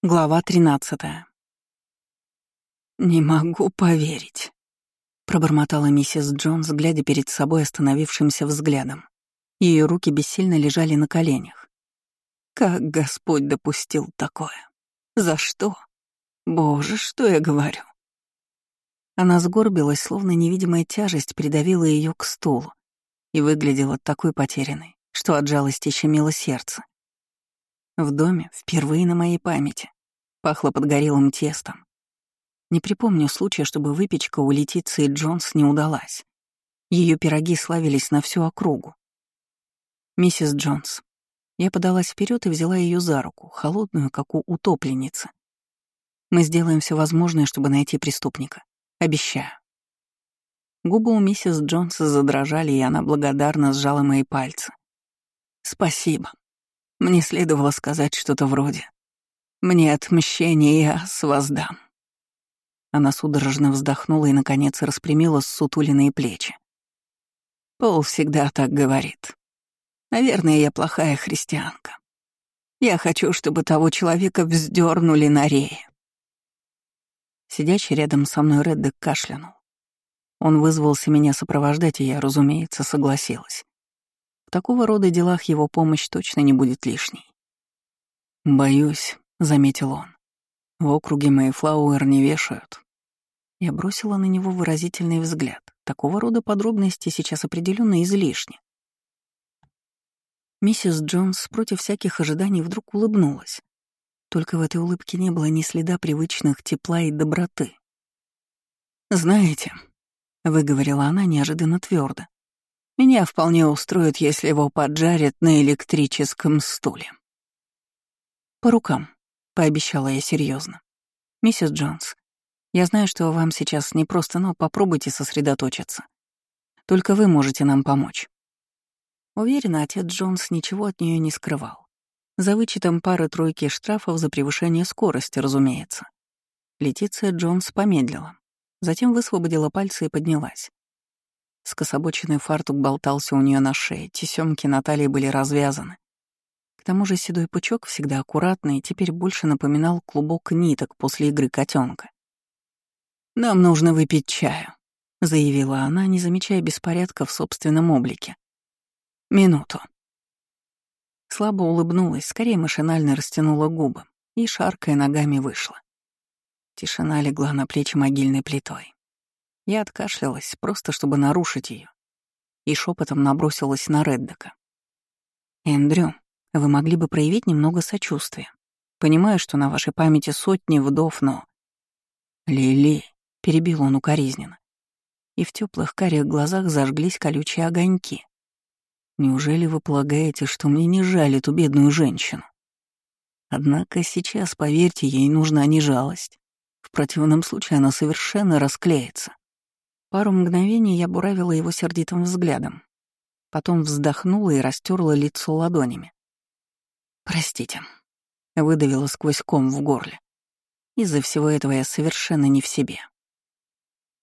Глава 13. «Не могу поверить», — пробормотала миссис Джонс, глядя перед собой остановившимся взглядом. Ее руки бессильно лежали на коленях. «Как Господь допустил такое? За что? Боже, что я говорю?» Она сгорбилась, словно невидимая тяжесть придавила ее к стулу и выглядела такой потерянной, что от жалости щемило сердце. В доме, впервые на моей памяти, пахло подгорелым тестом. Не припомню случая, чтобы выпечка у Летиции Джонс не удалась. Ее пироги славились на всю округу. Миссис Джонс. Я подалась вперед и взяла ее за руку, холодную, как у утопленницы. Мы сделаем все возможное, чтобы найти преступника. Обещаю. Губы у миссис Джонс задрожали, и она благодарно сжала мои пальцы. «Спасибо», мне следовало сказать что-то вроде «Мне отмщение я с воздам». Она судорожно вздохнула и, наконец, распрямила ссутуленные плечи. Пол всегда так говорит. Наверное, я плохая христианка. Я хочу, чтобы того человека вздернули на рее. Сидящий рядом со мной Реддек кашлянул. Он вызвался меня сопровождать, и я, разумеется, согласилась. В такого рода делах его помощь точно не будет лишней. «Боюсь», — заметил он. «В округе Мэйфлауэр не вешают». Я бросила на него выразительный взгляд. Такого рода подробности сейчас определенно излишни. Миссис Джонс против всяких ожиданий вдруг улыбнулась. Только в этой улыбке не было ни следа привычных тепла и доброты. «Знаете», — выговорила она неожиданно твердо, меня вполне устроит, если его поджарят на электрическом стуле. По рукам, пообещала я серьезно. Миссис Джонс, я знаю, что вам сейчас непросто, но попробуйте сосредоточиться. Только вы можете нам помочь. Уверена, отец Джонс ничего от нее не скрывал. За вычетом пары-тройки штрафов за превышение скорости, разумеется. Летиция Джонс помедлила. Затем высвободила пальцы и поднялась. Скособоченный фартук болтался у нее на шее, тесемки на талии были развязаны. К тому же седой пучок, всегда аккуратный, теперь больше напоминал клубок ниток после игры котенка. «Нам нужно выпить чаю», — заявила она, не замечая беспорядка в собственном облике. «Минуту». Слабо улыбнулась, скорее машинально растянула губы и, шаркая ногами, вышла. Тишина легла на плечи могильной плитой. Я откашлялась, просто чтобы нарушить ее, и шепотом набросилась на Реддека. «Эндрю, вы могли бы проявить немного сочувствия. Понимаю, что на вашей памяти сотни вдов, но...» «Лили», — перебил он укоризненно, и в теплых карих глазах зажглись колючие огоньки. «Неужели вы полагаете, что мне не жаль эту бедную женщину? Однако сейчас, поверьте, ей нужна не жалость. В противном случае она совершенно расклеится. Пару мгновений я буравила его сердитым взглядом. Потом вздохнула и растерла лицо ладонями. «Простите», — выдавила сквозь ком в горле. «Из-за всего этого я совершенно не в себе».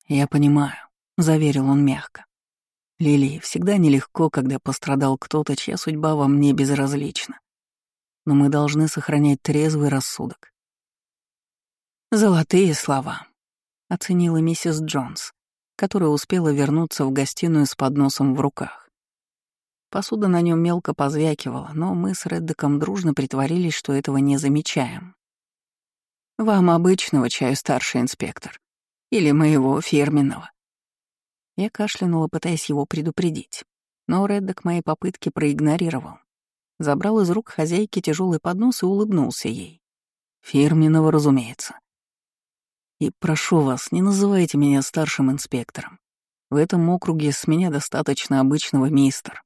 «Я понимаю», — заверил он мягко. «Лили, всегда нелегко, когда пострадал кто-то, чья судьба вам не безразлична. Но мы должны сохранять трезвый рассудок». «Золотые слова», — оценила миссис Джонс которая успела вернуться в гостиную с подносом в руках. Посуда на нем мелко позвякивала, но мы с Реддеком дружно притворились, что этого не замечаем. «Вам обычного чаю, старший инспектор? Или моего фирменного?» Я кашлянула, пытаясь его предупредить, но Реддок мои попытки проигнорировал. Забрал из рук хозяйки тяжелый поднос и улыбнулся ей. Фирменного, разумеется. И прошу вас, не называйте меня старшим инспектором. В этом округе с меня достаточно обычного мистер.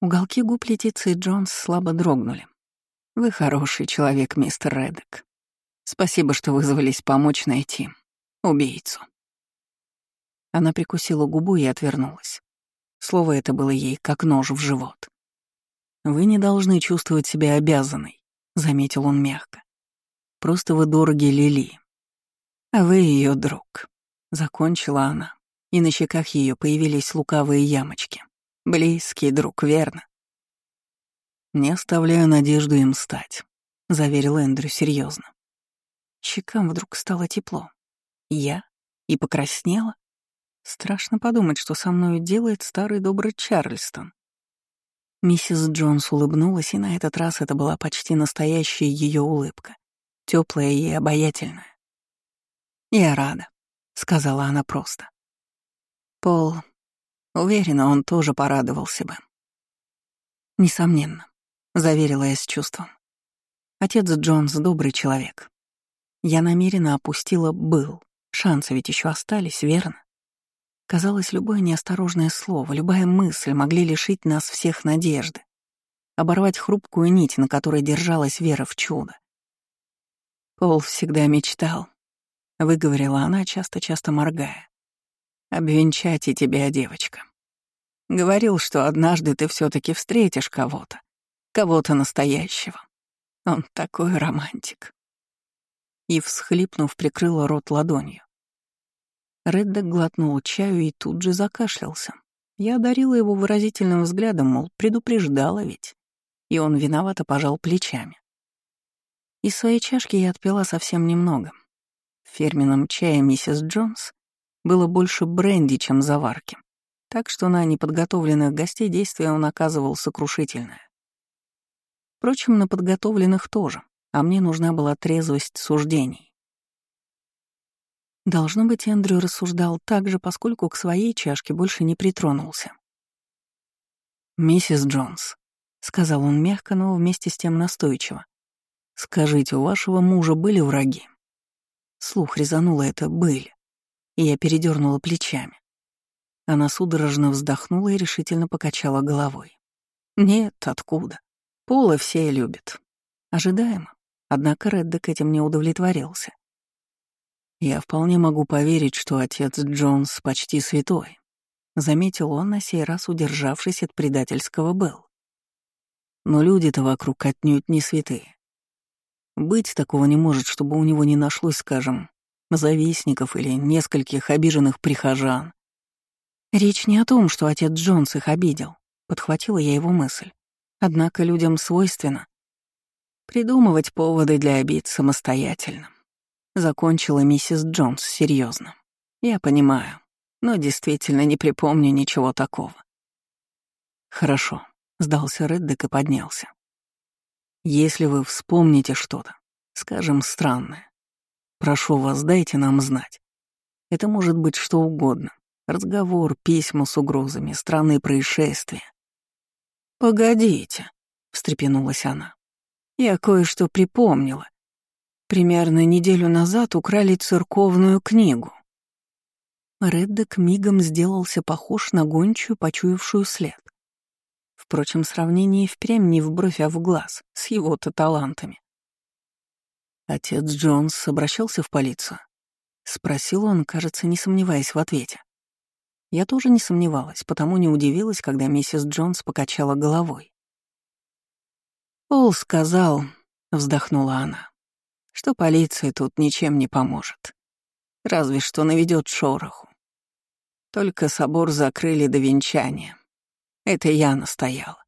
Уголки губ Летиции Джонс слабо дрогнули. Вы хороший человек, мистер Реддек. Спасибо, что вызвались помочь найти убийцу. Она прикусила губу и отвернулась. Слово это было ей как нож в живот. «Вы не должны чувствовать себя обязанной», — заметил он мягко. Просто вы дороги Лили. А вы ее друг. Закончила она, и на щеках ее появились лукавые ямочки. Близкий друг, верно? Не оставляю надежду им стать. — заверил Эндрю серьезно. Щекам вдруг стало тепло. Я? И покраснела? Страшно подумать, что со мной делает старый добрый Чарльстон. Миссис Джонс улыбнулась, и на этот раз это была почти настоящая ее улыбка, теплая и обаятельная. «Я рада», — сказала она просто. Пол, уверена, он тоже порадовался бы. «Несомненно», — заверила я с чувством. Отец Джонс — добрый человек. Я намеренно опустила «был». Шансы ведь еще остались, верно? Казалось, любое неосторожное слово, любая мысль могли лишить нас всех надежды, оборвать хрупкую нить, на которой держалась вера в чудо. Пол всегда мечтал, — выговорила она, часто-часто моргая. «Обвенчать и тебя, девочка. Говорил, что однажды ты все таки встретишь кого-то, кого-то настоящего. Он такой романтик». И, всхлипнув, прикрыла рот ладонью. Редда глотнул чаю и тут же закашлялся. Я одарила его выразительным взглядом, мол, предупреждала ведь. И он виновато пожал плечами. Из своей чашки я отпила совсем немного. В фирменном чае миссис Джонс было больше бренди, чем заварки, так что на неподготовленных гостей действие он оказывал сокрушительное. Впрочем, на подготовленных тоже, а мне нужна была трезвость суждений. Должно быть, Эндрю рассуждал так же, поскольку к своей чашке больше не притронулся. «Миссис Джонс», — сказал он мягко, но вместе с тем настойчиво, — «скажите, у вашего мужа были враги?» Слух резануло это «были», и я передернула плечами. Она судорожно вздохнула и решительно покачала головой. «Нет, откуда? Пола все любят. Ожидаемо. Однако Реддек этим не удовлетворился. «Я вполне могу поверить, что отец Джонс почти святой», — заметил он, на сей раз удержавшись от предательского Белл. «Но люди-то вокруг отнюдь не святые. Быть такого не может, чтобы у него не нашлось, скажем, завистников или нескольких обиженных прихожан. Речь не о том, что отец Джонс их обидел, подхватила я его мысль. Однако людям свойственно придумывать поводы для обид самостоятельно. Закончила миссис Джонс серьезно. Я понимаю, но действительно не припомню ничего такого. Хорошо, сдался Реддек и поднялся. Если вы вспомните что-то, скажем, странное, прошу вас, дайте нам знать. Это может быть что угодно. Разговор, письма с угрозами, странные происшествия. «Погодите», — встрепенулась она. «Я кое-что припомнила. Примерно неделю назад украли церковную книгу. Реддок мигом сделался похож на гончую, почуявшую след. Впрочем, сравнение впрямь не в бровь, а в глаз, с его-то талантами. Отец Джонс обращался в полицию. Спросил он, кажется, не сомневаясь в ответе. Я тоже не сомневалась, потому не удивилась, когда миссис Джонс покачала головой. «Пол сказал», — вздохнула она, что полиция тут ничем не поможет. Разве что наведет шороху. Только собор закрыли до венчания. Это я настояла.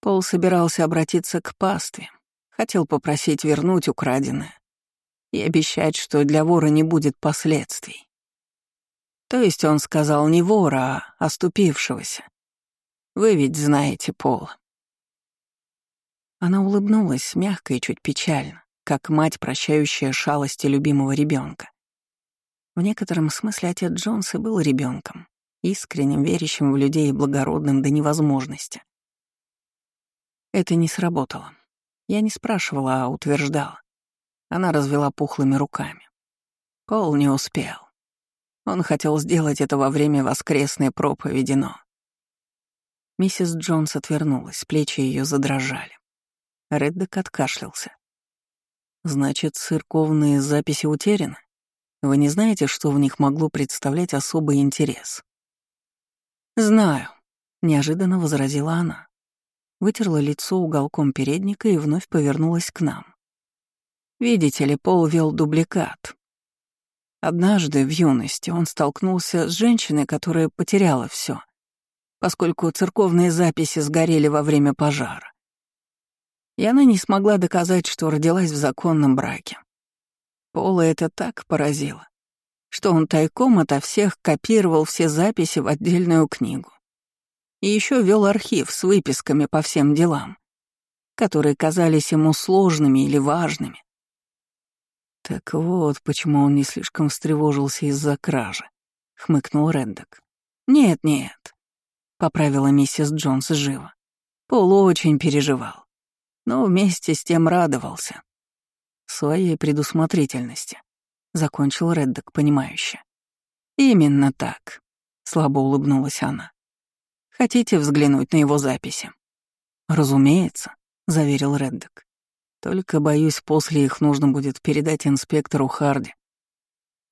Пол собирался обратиться к пастве, хотел попросить вернуть украденное и обещать, что для вора не будет последствий. То есть он сказал не вора, а оступившегося. Вы ведь знаете Пола. Она улыбнулась мягко и чуть печально как мать, прощающая шалости любимого ребенка. В некотором смысле отец Джонс и был ребенком, искренним, верящим в людей и благородным до невозможности. Это не сработало. Я не спрашивала, а утверждала. Она развела пухлыми руками. Пол не успел. Он хотел сделать это во время воскресной проповеди, но... Миссис Джонс отвернулась, плечи ее задрожали. Реддек откашлялся. Значит, церковные записи утеряны? Вы не знаете, что в них могло представлять особый интерес? Знаю, неожиданно возразила она. Вытерла лицо уголком передника и вновь повернулась к нам. Видите ли, Пол вел дубликат. Однажды в юности он столкнулся с женщиной, которая потеряла все, поскольку церковные записи сгорели во время пожара. И она не смогла доказать, что родилась в законном браке. Пола это так поразило, что он тайком ото всех копировал все записи в отдельную книгу. И еще вел архив с выписками по всем делам, которые казались ему сложными или важными. Так вот, почему он не слишком встревожился из-за кражи, хмыкнул Реддок. Нет-нет, поправила миссис Джонс живо. Пол очень переживал, но вместе с тем радовался своей предусмотрительности», — закончил Реддок, понимающе. «Именно так», — слабо улыбнулась она. «Хотите взглянуть на его записи?» «Разумеется», — заверил Реддок. «Только, боюсь, после их нужно будет передать инспектору Харди».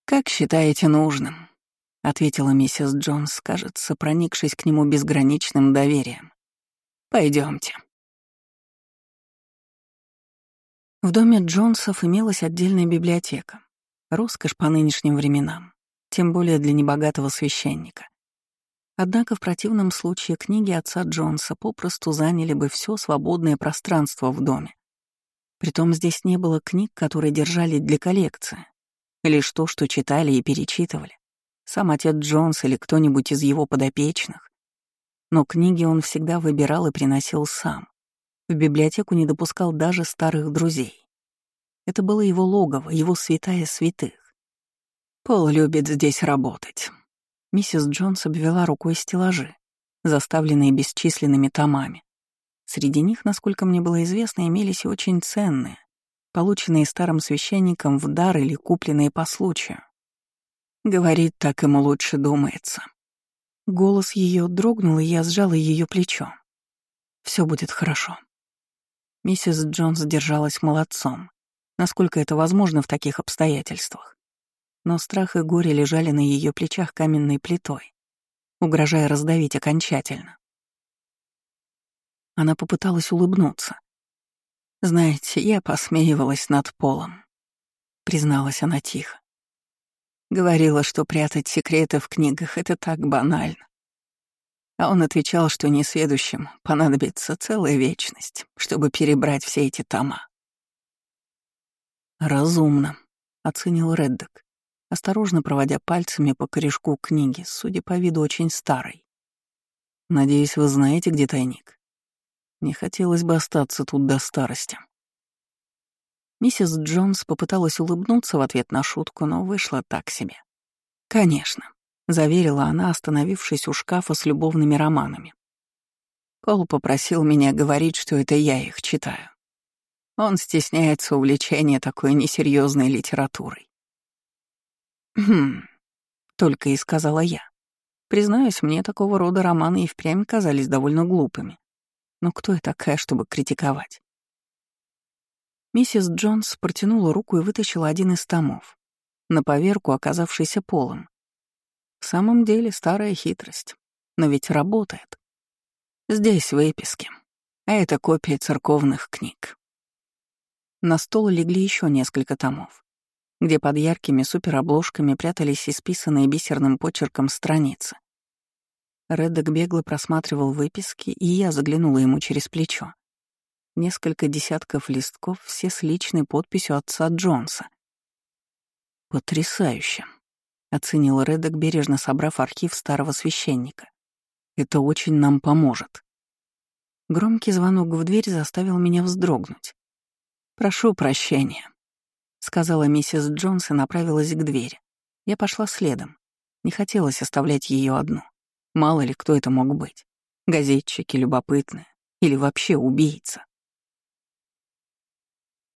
«Как считаете нужным?» — ответила миссис Джонс, кажется, проникшись к нему безграничным доверием. Пойдемте. В доме Джонсов имелась отдельная библиотека. Роскошь по нынешним временам, тем более для небогатого священника. Однако в противном случае книги отца Джонса попросту заняли бы все свободное пространство в доме. Притом здесь не было книг, которые держали для коллекции. Лишь то, что читали и перечитывали. Сам отец Джонс или кто-нибудь из его подопечных. Но книги он всегда выбирал и приносил сам. В библиотеку не допускал даже старых друзей. Это было его логово, его святая святых. Пол любит здесь работать. Миссис Джонс обвела рукой стеллажи, заставленные бесчисленными томами. Среди них, насколько мне было известно, имелись и очень ценные, полученные старым священником в дар или купленные по случаю. Говорит, так ему лучше думается. Голос ее дрогнул, и я сжала ее плечо. Все будет хорошо. Миссис Джонс держалась молодцом, насколько это возможно в таких обстоятельствах. Но страх и горе лежали на ее плечах каменной плитой, угрожая раздавить окончательно. Она попыталась улыбнуться. «Знаете, я посмеивалась над полом», — призналась она тихо. Говорила, что прятать секреты в книгах — это так банально. А он отвечал, что несведущим понадобится целая вечность, чтобы перебрать все эти тома. «Разумно», — оценил Реддок, осторожно проводя пальцами по корешку книги, судя по виду очень старой. «Надеюсь, вы знаете, где тайник? Не хотелось бы остаться тут до старости». Миссис Джонс попыталась улыбнуться в ответ на шутку, но вышла так себе. «Конечно. — заверила она, остановившись у шкафа с любовными романами. Пол попросил меня говорить, что это я их читаю. Он стесняется увлечения такой несерьезной литературой. «Хм», — только и сказала я. Признаюсь, мне такого рода романы и впрямь казались довольно глупыми. Но кто я такая, чтобы критиковать? Миссис Джонс протянула руку и вытащила один из томов, на поверку оказавшийся полом. В самом деле старая хитрость. Но ведь работает. Здесь выписки. А это копии церковных книг. На стол легли еще несколько томов, где под яркими суперобложками прятались исписанные бисерным почерком страницы. Реддок бегло просматривал выписки, и я заглянула ему через плечо. Несколько десятков листков, все с личной подписью отца Джонса. Потрясающе. — оценил Редок, бережно собрав архив старого священника. «Это очень нам поможет». Громкий звонок в дверь заставил меня вздрогнуть. «Прошу прощения», — сказала миссис Джонс и направилась к двери. Я пошла следом. Не хотелось оставлять ее одну. Мало ли, кто это мог быть. Газетчики, любопытные или вообще убийца.